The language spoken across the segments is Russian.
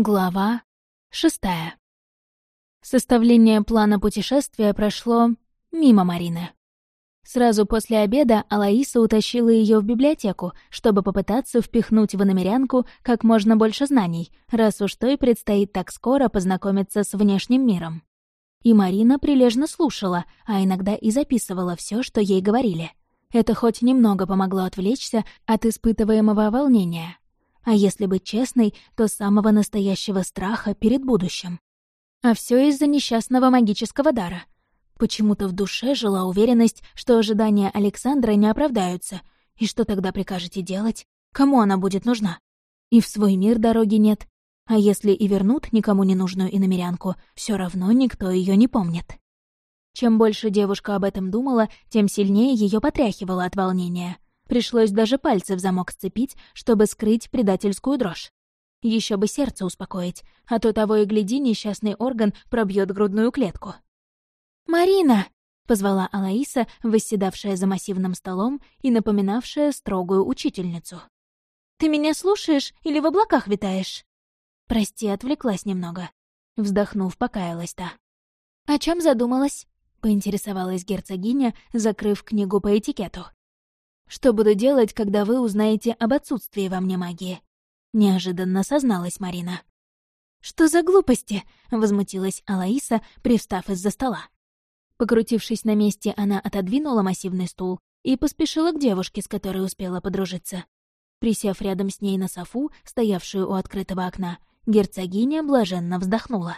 Глава шестая. Составление плана путешествия прошло мимо Марины. Сразу после обеда Алаиса утащила ее в библиотеку, чтобы попытаться впихнуть в иномерянку как можно больше знаний, раз уж той предстоит так скоро познакомиться с внешним миром. И Марина прилежно слушала, а иногда и записывала все, что ей говорили. Это хоть немного помогло отвлечься от испытываемого волнения а если быть честной, то самого настоящего страха перед будущим. А все из-за несчастного магического дара. Почему-то в душе жила уверенность, что ожидания Александра не оправдаются. И что тогда прикажете делать? Кому она будет нужна? И в свой мир дороги нет. А если и вернут никому не нужную иномерянку, все равно никто ее не помнит. Чем больше девушка об этом думала, тем сильнее ее потряхивало от волнения — Пришлось даже пальцы в замок сцепить, чтобы скрыть предательскую дрожь. Еще бы сердце успокоить, а то того и гляди, несчастный орган пробьет грудную клетку. «Марина!» — позвала Алаиса, восседавшая за массивным столом и напоминавшая строгую учительницу. «Ты меня слушаешь или в облаках витаешь?» «Прости, отвлеклась немного». Вздохнув, покаялась та. «О чем задумалась?» — поинтересовалась герцогиня, закрыв книгу по этикету. Что буду делать, когда вы узнаете об отсутствии во мне магии?» Неожиданно созналась Марина. «Что за глупости?» — возмутилась Алаиса, привстав из-за стола. Покрутившись на месте, она отодвинула массивный стул и поспешила к девушке, с которой успела подружиться. Присев рядом с ней на софу, стоявшую у открытого окна, герцогиня блаженно вздохнула.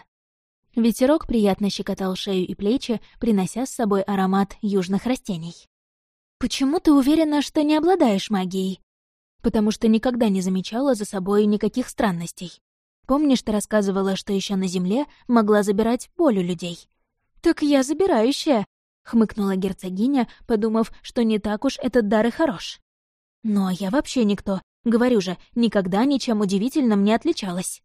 Ветерок приятно щекотал шею и плечи, принося с собой аромат южных растений. «Почему ты уверена, что не обладаешь магией?» «Потому что никогда не замечала за собой никаких странностей. Помнишь, ты рассказывала, что еще на Земле могла забирать у людей?» «Так я забирающая», — хмыкнула герцогиня, подумав, что не так уж этот дар и хорош. «Ну, а я вообще никто. Говорю же, никогда ничем удивительным не отличалась».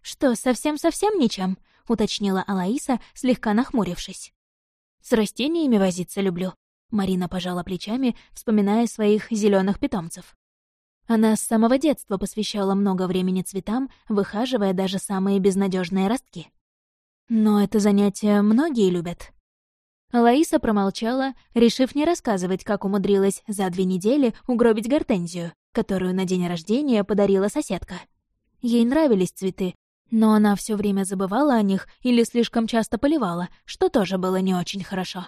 «Что, совсем-совсем ничем?» — уточнила Алаиса, слегка нахмурившись. «С растениями возиться люблю. Марина пожала плечами, вспоминая своих зеленых питомцев. Она с самого детства посвящала много времени цветам, выхаживая даже самые безнадежные ростки. Но это занятие многие любят. Лаиса промолчала, решив не рассказывать, как умудрилась за две недели угробить гортензию, которую на день рождения подарила соседка. Ей нравились цветы, но она все время забывала о них или слишком часто поливала, что тоже было не очень хорошо.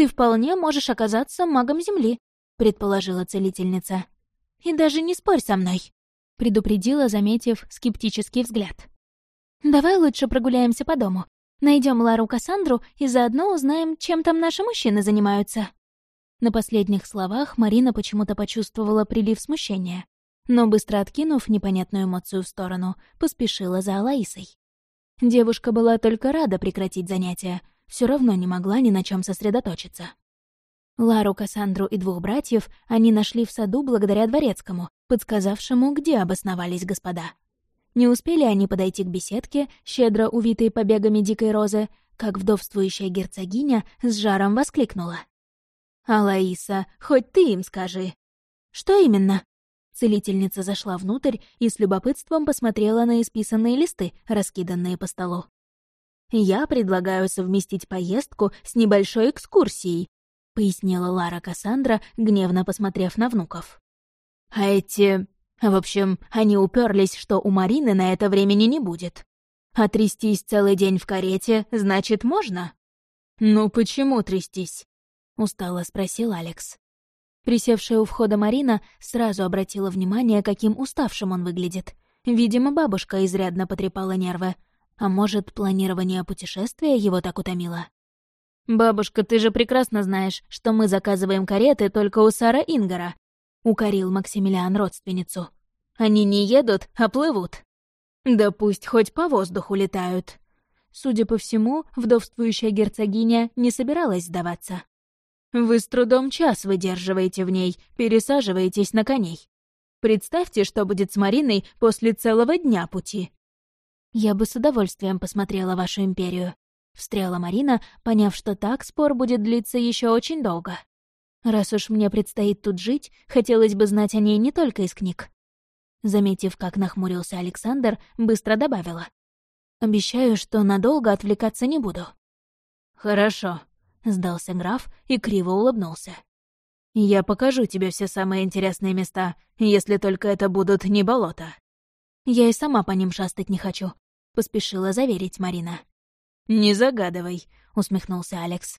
«Ты вполне можешь оказаться магом Земли», — предположила целительница. «И даже не спорь со мной», — предупредила, заметив скептический взгляд. «Давай лучше прогуляемся по дому. Найдем Лару Кассандру и заодно узнаем, чем там наши мужчины занимаются». На последних словах Марина почему-то почувствовала прилив смущения, но, быстро откинув непонятную эмоцию в сторону, поспешила за Алаисой. Девушка была только рада прекратить занятия, все равно не могла ни на чем сосредоточиться. Лару, Кассандру и двух братьев они нашли в саду благодаря дворецкому, подсказавшему, где обосновались господа. Не успели они подойти к беседке, щедро увитой побегами дикой розы, как вдовствующая герцогиня с жаром воскликнула. «Алаиса, хоть ты им скажи!» «Что именно?» Целительница зашла внутрь и с любопытством посмотрела на исписанные листы, раскиданные по столу. «Я предлагаю совместить поездку с небольшой экскурсией», — пояснила Лара Кассандра, гневно посмотрев на внуков. «А эти... В общем, они уперлись, что у Марины на это времени не будет. А трястись целый день в карете, значит, можно?» «Ну почему трястись?» — устало спросил Алекс. Присевшая у входа Марина сразу обратила внимание, каким уставшим он выглядит. Видимо, бабушка изрядно потрепала нервы, а может, планирование путешествия его так утомило? «Бабушка, ты же прекрасно знаешь, что мы заказываем кареты только у Сара Ингара», — укорил Максимилиан родственницу. «Они не едут, а плывут». «Да пусть хоть по воздуху летают». Судя по всему, вдовствующая герцогиня не собиралась сдаваться. «Вы с трудом час выдерживаете в ней, пересаживаетесь на коней. Представьте, что будет с Мариной после целого дня пути. «Я бы с удовольствием посмотрела вашу империю», — встряла Марина, поняв, что так спор будет длиться еще очень долго. «Раз уж мне предстоит тут жить, хотелось бы знать о ней не только из книг». Заметив, как нахмурился Александр, быстро добавила. «Обещаю, что надолго отвлекаться не буду». «Хорошо», — сдался граф и криво улыбнулся. «Я покажу тебе все самые интересные места, если только это будут не болота». «Я и сама по ним шастать не хочу», — поспешила заверить Марина. «Не загадывай», — усмехнулся Алекс.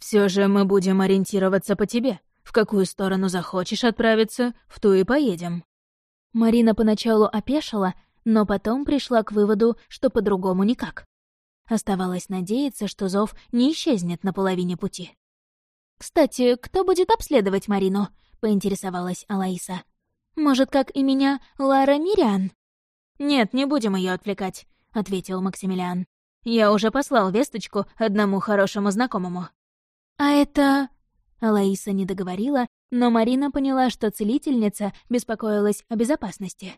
Все же мы будем ориентироваться по тебе. В какую сторону захочешь отправиться, в ту и поедем». Марина поначалу опешила, но потом пришла к выводу, что по-другому никак. Оставалось надеяться, что зов не исчезнет на половине пути. «Кстати, кто будет обследовать Марину?» — поинтересовалась Алаиса. «Может, как и меня, Лара Мириан?» «Нет, не будем ее отвлекать», — ответил Максимилиан. «Я уже послал весточку одному хорошему знакомому». «А это...» Алаиса не договорила, но Марина поняла, что целительница беспокоилась о безопасности.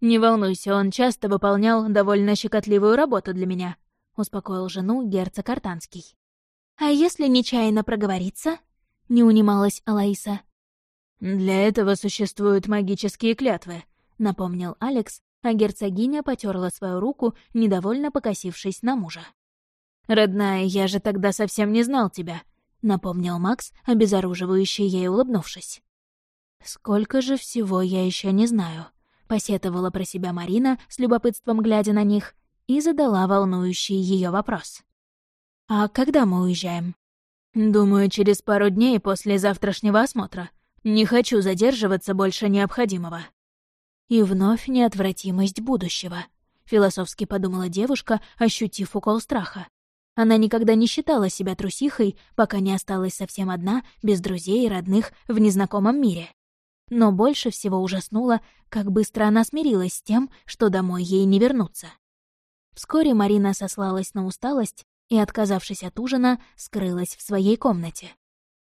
«Не волнуйся, он часто выполнял довольно щекотливую работу для меня», — успокоил жену герцог Артанский. «А если нечаянно проговориться?» — не унималась Алаиса. «Для этого существуют магические клятвы», — напомнил Алекс, а герцогиня потерла свою руку, недовольно покосившись на мужа. «Родная, я же тогда совсем не знал тебя», — напомнил Макс, обезоруживающий ей улыбнувшись. «Сколько же всего я еще не знаю», — посетовала про себя Марина, с любопытством глядя на них, и задала волнующий ее вопрос. «А когда мы уезжаем?» «Думаю, через пару дней после завтрашнего осмотра. Не хочу задерживаться больше необходимого». И вновь неотвратимость будущего, философски подумала девушка, ощутив укол страха. Она никогда не считала себя трусихой, пока не осталась совсем одна, без друзей и родных, в незнакомом мире. Но больше всего ужаснуло, как быстро она смирилась с тем, что домой ей не вернуться. Вскоре Марина сослалась на усталость и, отказавшись от ужина, скрылась в своей комнате.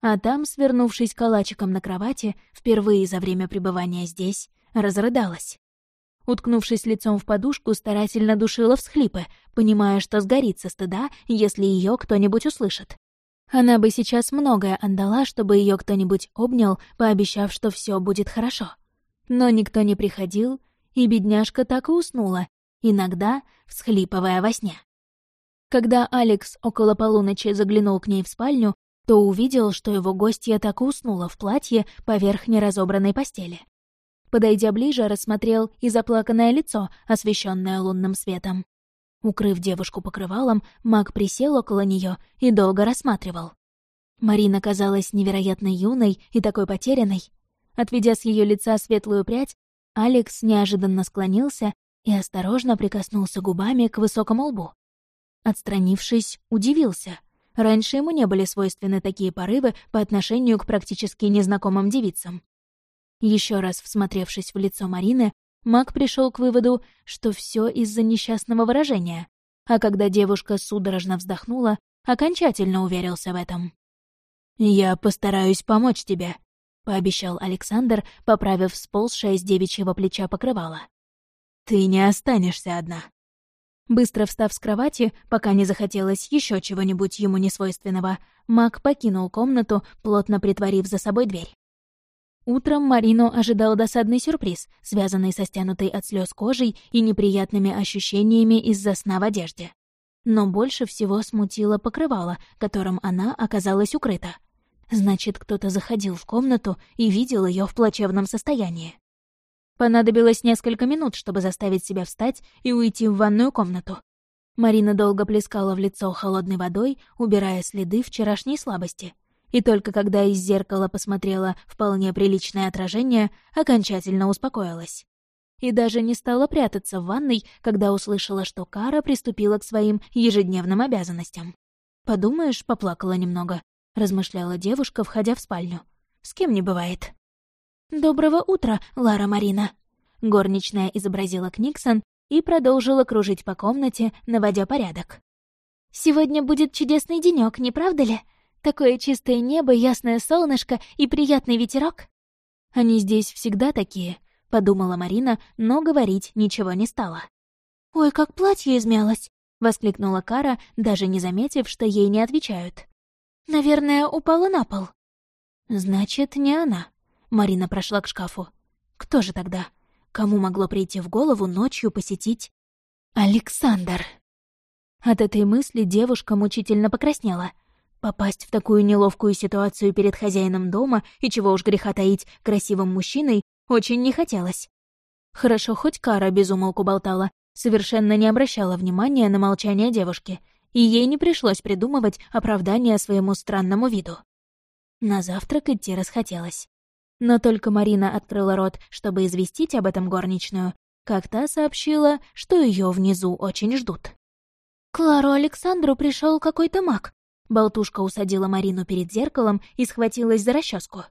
А там, свернувшись калачиком на кровати, впервые за время пребывания здесь, разрыдалась. Уткнувшись лицом в подушку, старательно душила всхлипы, понимая, что сгорит со стыда, если ее кто-нибудь услышит. Она бы сейчас многое отдала, чтобы ее кто-нибудь обнял, пообещав, что все будет хорошо. Но никто не приходил, и бедняжка так и уснула, иногда всхлипывая во сне. Когда Алекс около полуночи заглянул к ней в спальню, то увидел, что его гостья так и уснула в платье поверх неразобранной постели. Подойдя ближе, рассмотрел и заплаканное лицо, освещенное лунным светом. Укрыв девушку покрывалом, маг присел около нее и долго рассматривал. Марина казалась невероятно юной и такой потерянной. Отведя с ее лица светлую прядь, Алекс неожиданно склонился и осторожно прикоснулся губами к высокому лбу. Отстранившись, удивился. Раньше ему не были свойственны такие порывы по отношению к практически незнакомым девицам. Еще раз всмотревшись в лицо Марины, Мак пришел к выводу, что все из-за несчастного выражения, а когда девушка судорожно вздохнула, окончательно уверился в этом. «Я постараюсь помочь тебе», — пообещал Александр, поправив сползшее с девичьего плеча покрывало. «Ты не останешься одна». Быстро встав с кровати, пока не захотелось еще чего-нибудь ему несвойственного, Мак покинул комнату, плотно притворив за собой дверь. Утром Марину ожидал досадный сюрприз, связанный со стянутой от слез кожей и неприятными ощущениями из-за сна в одежде. Но больше всего смутило покрывало, которым она оказалась укрыта. Значит, кто-то заходил в комнату и видел ее в плачевном состоянии. Понадобилось несколько минут, чтобы заставить себя встать и уйти в ванную комнату. Марина долго плескала в лицо холодной водой, убирая следы вчерашней слабости — и только когда из зеркала посмотрела вполне приличное отражение, окончательно успокоилась. И даже не стала прятаться в ванной, когда услышала, что Кара приступила к своим ежедневным обязанностям. «Подумаешь, поплакала немного», — размышляла девушка, входя в спальню. «С кем не бывает». «Доброго утра, Лара Марина», — горничная изобразила Книксон и продолжила кружить по комнате, наводя порядок. «Сегодня будет чудесный денёк, не правда ли? Такое чистое небо, ясное солнышко и приятный ветерок. Они здесь всегда такие, подумала Марина, но говорить ничего не стала. Ой, как платье измялось, воскликнула Кара, даже не заметив, что ей не отвечают. Наверное, упала на пол. Значит, не она. Марина прошла к шкафу. Кто же тогда? кому могло прийти в голову ночью посетить... Александр. От этой мысли девушка мучительно покраснела. Попасть в такую неловкую ситуацию перед хозяином дома и, чего уж греха таить, красивым мужчиной, очень не хотелось. Хорошо, хоть Кара безумолку болтала, совершенно не обращала внимания на молчание девушки, и ей не пришлось придумывать оправдание своему странному виду. На завтрак идти расхотелось. Но только Марина открыла рот, чтобы известить об этом горничную, как та сообщила, что ее внизу очень ждут. «Клару Александру пришел какой-то маг», Болтушка усадила Марину перед зеркалом и схватилась за расческу.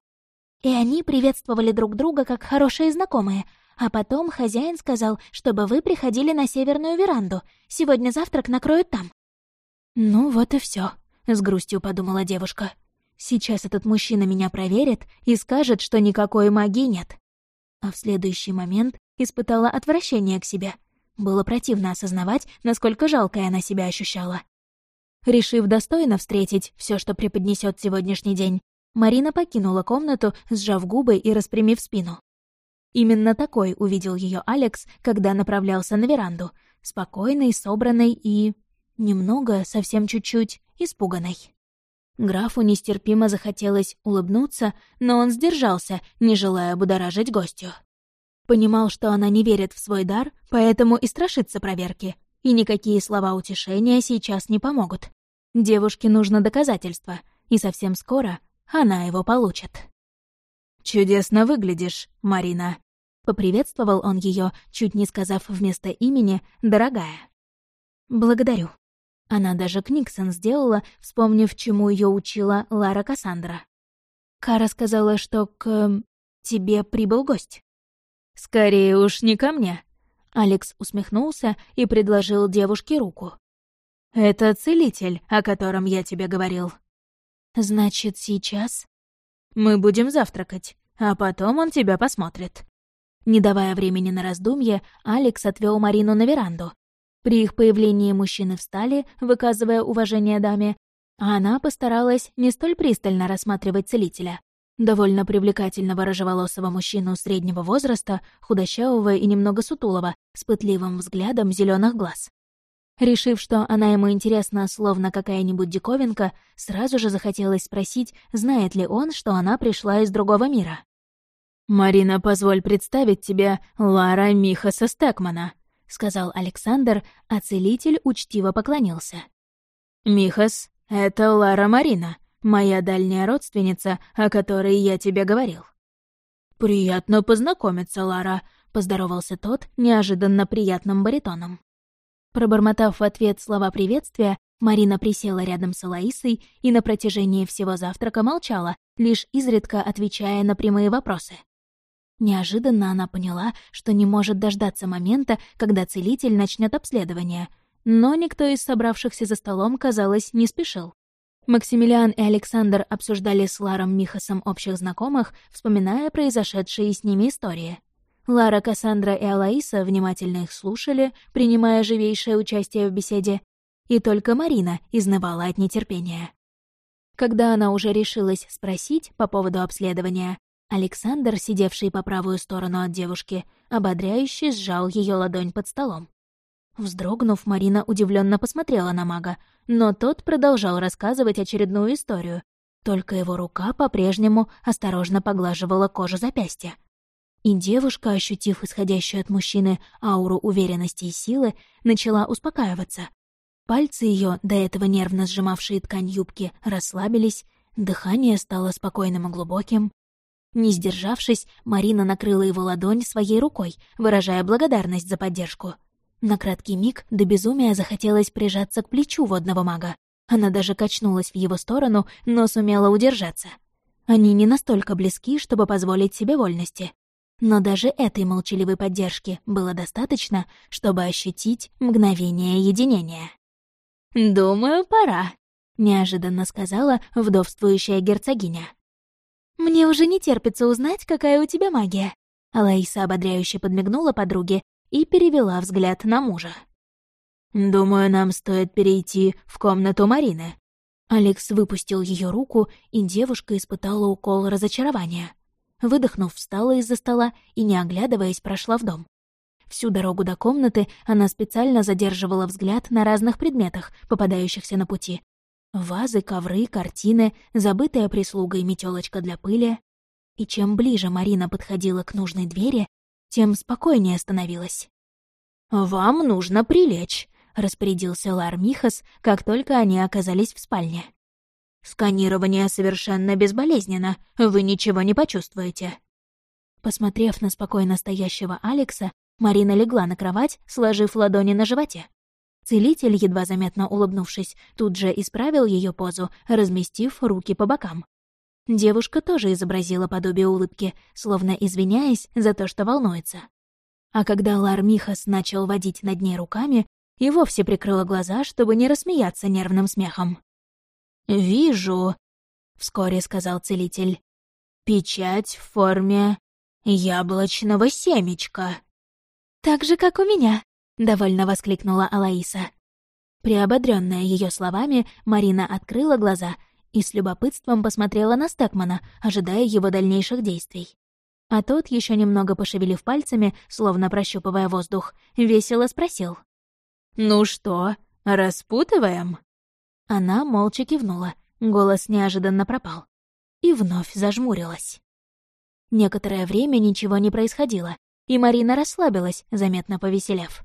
И они приветствовали друг друга как хорошие знакомые, а потом хозяин сказал, чтобы вы приходили на северную веранду. Сегодня завтрак накроют там. «Ну вот и все, с грустью подумала девушка. «Сейчас этот мужчина меня проверит и скажет, что никакой магии нет». А в следующий момент испытала отвращение к себе. Было противно осознавать, насколько жалкой она себя ощущала. Решив достойно встретить все, что преподнесет сегодняшний день, Марина покинула комнату, сжав губы и распрямив спину. Именно такой увидел ее Алекс, когда направлялся на веранду, спокойный, собранный и... немного, совсем чуть-чуть, испуганный. Графу нестерпимо захотелось улыбнуться, но он сдержался, не желая будоражить гостю. Понимал, что она не верит в свой дар, поэтому и страшится проверки, и никакие слова утешения сейчас не помогут. Девушке нужно доказательство, и совсем скоро она его получит. «Чудесно выглядишь, Марина», — поприветствовал он ее, чуть не сказав вместо имени «дорогая». «Благодарю». Она даже Книксон сделала, вспомнив, чему ее учила Лара Кассандра. Кара сказала, что к... тебе прибыл гость. «Скорее уж не ко мне», Алекс усмехнулся и предложил девушке руку. «Это целитель, о котором я тебе говорил». «Значит, сейчас?» «Мы будем завтракать, а потом он тебя посмотрит». Не давая времени на раздумье, Алекс отвел Марину на веранду. При их появлении мужчины встали, выказывая уважение даме, а она постаралась не столь пристально рассматривать целителя довольно привлекательного рыжеволосого мужчину среднего возраста, худощавого и немного сутулого, с пытливым взглядом зеленых глаз. Решив, что она ему интересна, словно какая-нибудь диковинка, сразу же захотелось спросить, знает ли он, что она пришла из другого мира. «Марина, позволь представить тебе Лара Михаса Стекмана», — сказал Александр, а целитель учтиво поклонился. «Михас, это Лара Марина, моя дальняя родственница, о которой я тебе говорил». «Приятно познакомиться, Лара», — поздоровался тот неожиданно приятным баритоном. Пробормотав в ответ слова приветствия, Марина присела рядом с Алаисой и на протяжении всего завтрака молчала, лишь изредка отвечая на прямые вопросы. Неожиданно она поняла, что не может дождаться момента, когда целитель начнет обследование, но никто из собравшихся за столом, казалось, не спешил. Максимилиан и Александр обсуждали с Ларом Михасом общих знакомых, вспоминая произошедшие с ними истории. Лара, Кассандра и Алаиса внимательно их слушали, принимая живейшее участие в беседе, и только Марина изнывала от нетерпения. Когда она уже решилась спросить по поводу обследования, Александр, сидевший по правую сторону от девушки, ободряюще сжал ее ладонь под столом. Вздрогнув, Марина удивленно посмотрела на мага, но тот продолжал рассказывать очередную историю. Только его рука по-прежнему осторожно поглаживала кожу запястья. И девушка, ощутив исходящую от мужчины ауру уверенности и силы, начала успокаиваться. Пальцы ее, до этого нервно сжимавшие ткань юбки, расслабились, дыхание стало спокойным и глубоким. Не сдержавшись, Марина накрыла его ладонь своей рукой, выражая благодарность за поддержку. На краткий миг до безумия захотелось прижаться к плечу водного мага. Она даже качнулась в его сторону, но сумела удержаться. Они не настолько близки, чтобы позволить себе вольности. Но даже этой молчаливой поддержки было достаточно, чтобы ощутить мгновение единения. «Думаю, пора», — неожиданно сказала вдовствующая герцогиня. «Мне уже не терпится узнать, какая у тебя магия». Алаиса ободряюще подмигнула подруге и перевела взгляд на мужа. «Думаю, нам стоит перейти в комнату Марины». Алекс выпустил ее руку, и девушка испытала укол разочарования. Выдохнув, встала из-за стола и, не оглядываясь, прошла в дом. Всю дорогу до комнаты она специально задерживала взгляд на разных предметах, попадающихся на пути. Вазы, ковры, картины, забытая прислуга и метелочка для пыли. И чем ближе Марина подходила к нужной двери, тем спокойнее становилась. «Вам нужно прилечь», — распорядился Лар Михас, как только они оказались в спальне. «Сканирование совершенно безболезненно, вы ничего не почувствуете». Посмотрев на спокойно стоящего Алекса, Марина легла на кровать, сложив ладони на животе. Целитель, едва заметно улыбнувшись, тут же исправил ее позу, разместив руки по бокам. Девушка тоже изобразила подобие улыбки, словно извиняясь за то, что волнуется. А когда Лар Михас начал водить над ней руками, и вовсе прикрыла глаза, чтобы не рассмеяться нервным смехом. «Вижу», — вскоре сказал целитель. «Печать в форме яблочного семечка». «Так же, как у меня», — довольно воскликнула Алаиса. Приободрённая ее словами, Марина открыла глаза и с любопытством посмотрела на Стекмана, ожидая его дальнейших действий. А тот, еще немного пошевелив пальцами, словно прощупывая воздух, весело спросил. «Ну что, распутываем?» Она молча кивнула, голос неожиданно пропал. И вновь зажмурилась. Некоторое время ничего не происходило, и Марина расслабилась, заметно повеселев.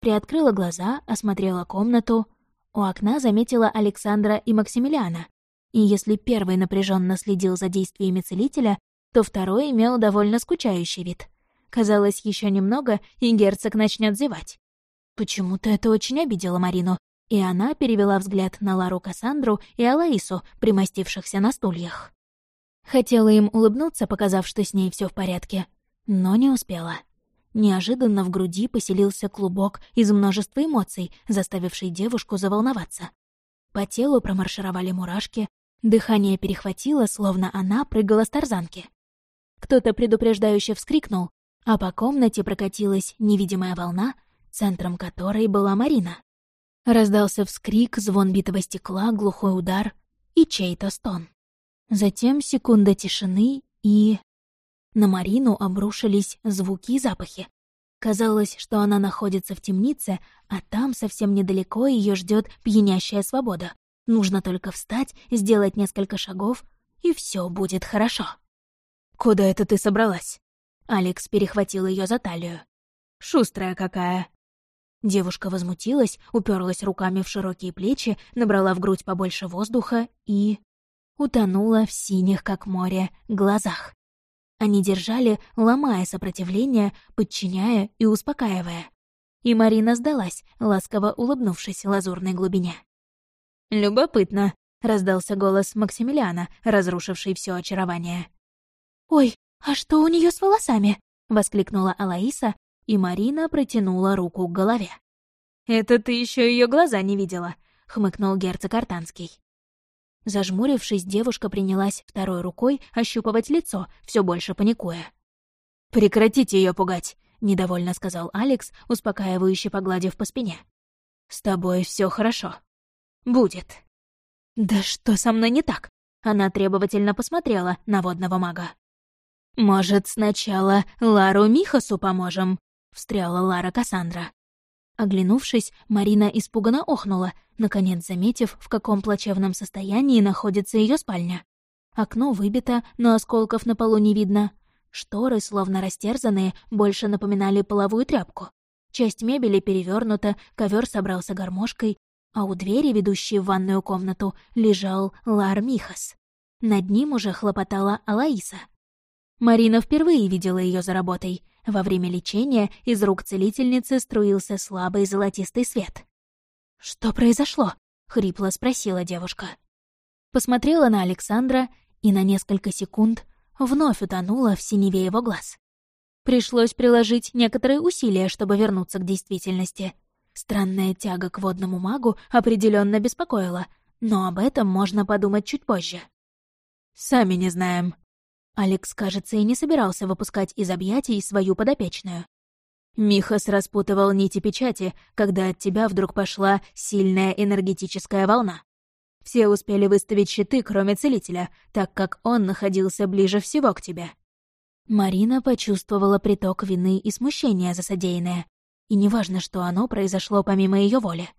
Приоткрыла глаза, осмотрела комнату. У окна заметила Александра и Максимилиана. И если первый напряженно следил за действиями целителя, то второй имел довольно скучающий вид. Казалось, еще немного, и герцог начнет зевать. Почему-то это очень обидело Марину, и она перевела взгляд на Лару Кассандру и Алаису, примостившихся на стульях. Хотела им улыбнуться, показав, что с ней все в порядке, но не успела. Неожиданно в груди поселился клубок из множества эмоций, заставивший девушку заволноваться. По телу промаршировали мурашки, дыхание перехватило, словно она прыгала с тарзанки. Кто-то предупреждающе вскрикнул, а по комнате прокатилась невидимая волна, центром которой была Марина. Раздался вскрик, звон битого стекла, глухой удар и чей-то стон. Затем секунда тишины и... На Марину обрушились звуки и запахи. Казалось, что она находится в темнице, а там совсем недалеко ее ждет пьянящая свобода. Нужно только встать, сделать несколько шагов, и все будет хорошо. «Куда это ты собралась?» Алекс перехватил ее за талию. «Шустрая какая!» Девушка возмутилась, уперлась руками в широкие плечи, набрала в грудь побольше воздуха и... утонула в синих, как море, глазах. Они держали, ломая сопротивление, подчиняя и успокаивая. И Марина сдалась, ласково улыбнувшись лазурной глубине. «Любопытно», — раздался голос Максимилиана, разрушивший все очарование. «Ой, а что у нее с волосами?» — воскликнула Алаиса, и Марина протянула руку к голове. «Это ты еще ее глаза не видела», — хмыкнул герцог Артанский. Зажмурившись, девушка принялась второй рукой ощупывать лицо, все больше паникуя. «Прекратите ее пугать», — недовольно сказал Алекс, успокаивающе погладив по спине. «С тобой все хорошо. Будет». «Да что со мной не так?» Она требовательно посмотрела на водного мага. «Может, сначала Лару Михасу поможем?» — встряла Лара Кассандра. Оглянувшись, Марина испуганно охнула, наконец заметив, в каком плачевном состоянии находится ее спальня. Окно выбито, но осколков на полу не видно. Шторы, словно растерзанные, больше напоминали половую тряпку. Часть мебели перевернута, ковер собрался гармошкой, а у двери, ведущей в ванную комнату, лежал Лар Михас. Над ним уже хлопотала Алаиса. Марина впервые видела ее за работой. Во время лечения из рук целительницы струился слабый золотистый свет. «Что произошло?» — хрипло спросила девушка. Посмотрела на Александра и на несколько секунд вновь утонула в синеве его глаз. Пришлось приложить некоторые усилия, чтобы вернуться к действительности. Странная тяга к водному магу определенно беспокоила, но об этом можно подумать чуть позже. «Сами не знаем». Алекс, кажется, и не собирался выпускать из объятий свою подопечную. Михас распутывал нити печати, когда от тебя вдруг пошла сильная энергетическая волна. Все успели выставить щиты, кроме целителя, так как он находился ближе всего к тебе. Марина почувствовала приток вины и смущения за содеянное, и неважно, что оно произошло помимо ее воли.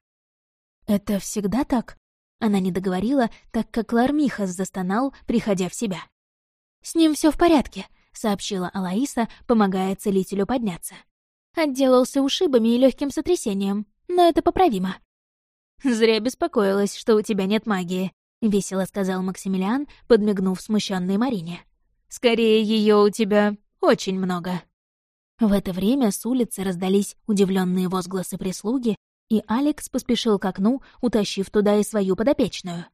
«Это всегда так?» Она не договорила, так как Лармихас застонал, приходя в себя. «С ним все в порядке», — сообщила Алаиса, помогая целителю подняться. Отделался ушибами и легким сотрясением, но это поправимо. «Зря беспокоилась, что у тебя нет магии», — весело сказал Максимилиан, подмигнув смущенной Марине. «Скорее, ее у тебя очень много». В это время с улицы раздались удивленные возгласы прислуги, и Алекс поспешил к окну, утащив туда и свою подопечную.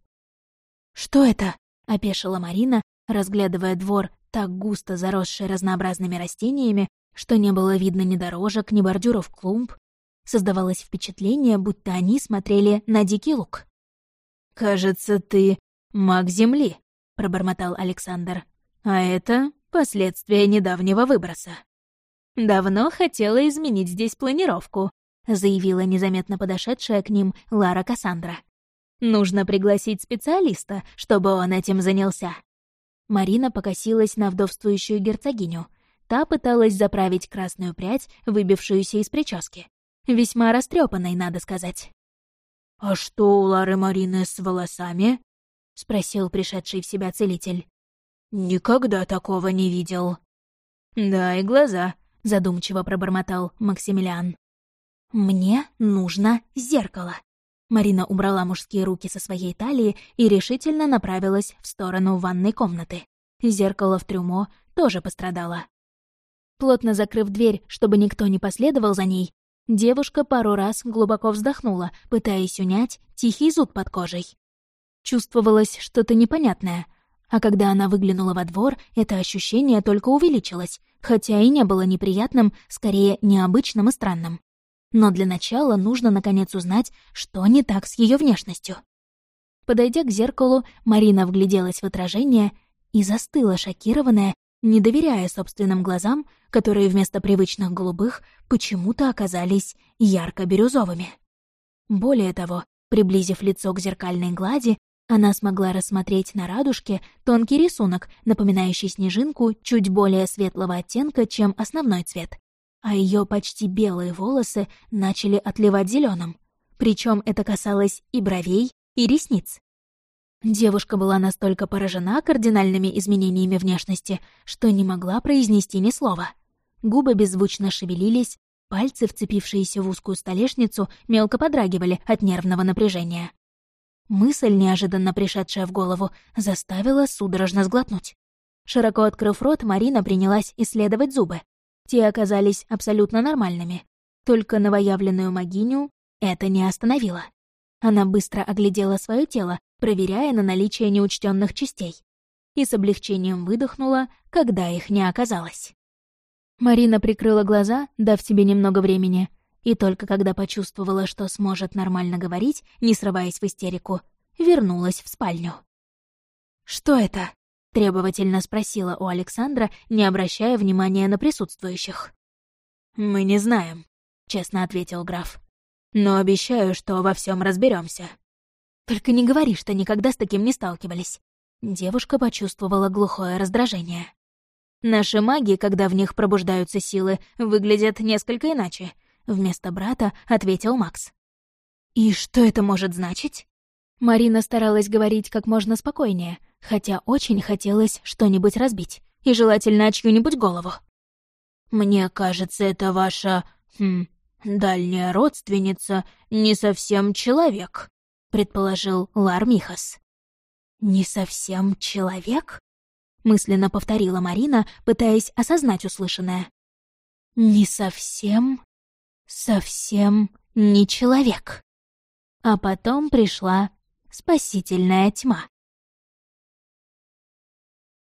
«Что это?» — опешила Марина, разглядывая двор, так густо заросший разнообразными растениями, что не было видно ни дорожек, ни бордюров клумб. Создавалось впечатление, будто они смотрели на дикий луг. «Кажется, ты маг Земли», — пробормотал Александр. «А это последствия недавнего выброса». «Давно хотела изменить здесь планировку», — заявила незаметно подошедшая к ним Лара Кассандра. «Нужно пригласить специалиста, чтобы он этим занялся». Марина покосилась на вдовствующую герцогиню. Та пыталась заправить красную прядь, выбившуюся из прически. Весьма растрепанной, надо сказать. «А что у Лары Марины с волосами?» — спросил пришедший в себя целитель. «Никогда такого не видел». «Да, и глаза», — задумчиво пробормотал Максимилиан. «Мне нужно зеркало». Марина убрала мужские руки со своей талии и решительно направилась в сторону ванной комнаты. Зеркало в трюмо тоже пострадало. Плотно закрыв дверь, чтобы никто не последовал за ней, девушка пару раз глубоко вздохнула, пытаясь унять тихий зуд под кожей. Чувствовалось что-то непонятное, а когда она выглянула во двор, это ощущение только увеличилось, хотя и не было неприятным, скорее необычным и странным. Но для начала нужно наконец узнать, что не так с ее внешностью. Подойдя к зеркалу, Марина вгляделась в отражение и застыла, шокированная, не доверяя собственным глазам, которые вместо привычных голубых почему-то оказались ярко-бирюзовыми. Более того, приблизив лицо к зеркальной глади, она смогла рассмотреть на радужке тонкий рисунок, напоминающий снежинку чуть более светлого оттенка, чем основной цвет а ее почти белые волосы начали отливать зеленым. Причем это касалось и бровей, и ресниц. Девушка была настолько поражена кардинальными изменениями внешности, что не могла произнести ни слова. Губы беззвучно шевелились, пальцы, вцепившиеся в узкую столешницу, мелко подрагивали от нервного напряжения. Мысль, неожиданно пришедшая в голову, заставила судорожно сглотнуть. Широко открыв рот, Марина принялась исследовать зубы. Те оказались абсолютно нормальными. Только новоявленную могиню это не остановило. Она быстро оглядела свое тело, проверяя на наличие неучтенных частей. И с облегчением выдохнула, когда их не оказалось. Марина прикрыла глаза, дав себе немного времени, и только когда почувствовала, что сможет нормально говорить, не срываясь в истерику, вернулась в спальню. «Что это?» — требовательно спросила у Александра, не обращая внимания на присутствующих. «Мы не знаем», — честно ответил граф. «Но обещаю, что во всем разберемся. «Только не говори, что никогда с таким не сталкивались». Девушка почувствовала глухое раздражение. «Наши маги, когда в них пробуждаются силы, выглядят несколько иначе», — вместо брата ответил Макс. «И что это может значить?» Марина старалась говорить как можно спокойнее — хотя очень хотелось что-нибудь разбить, и желательно чью-нибудь голову. «Мне кажется, это ваша... Хм, дальняя родственница не совсем человек», — предположил Лар Михас. «Не совсем человек?» — мысленно повторила Марина, пытаясь осознать услышанное. «Не совсем... совсем не человек». А потом пришла спасительная тьма.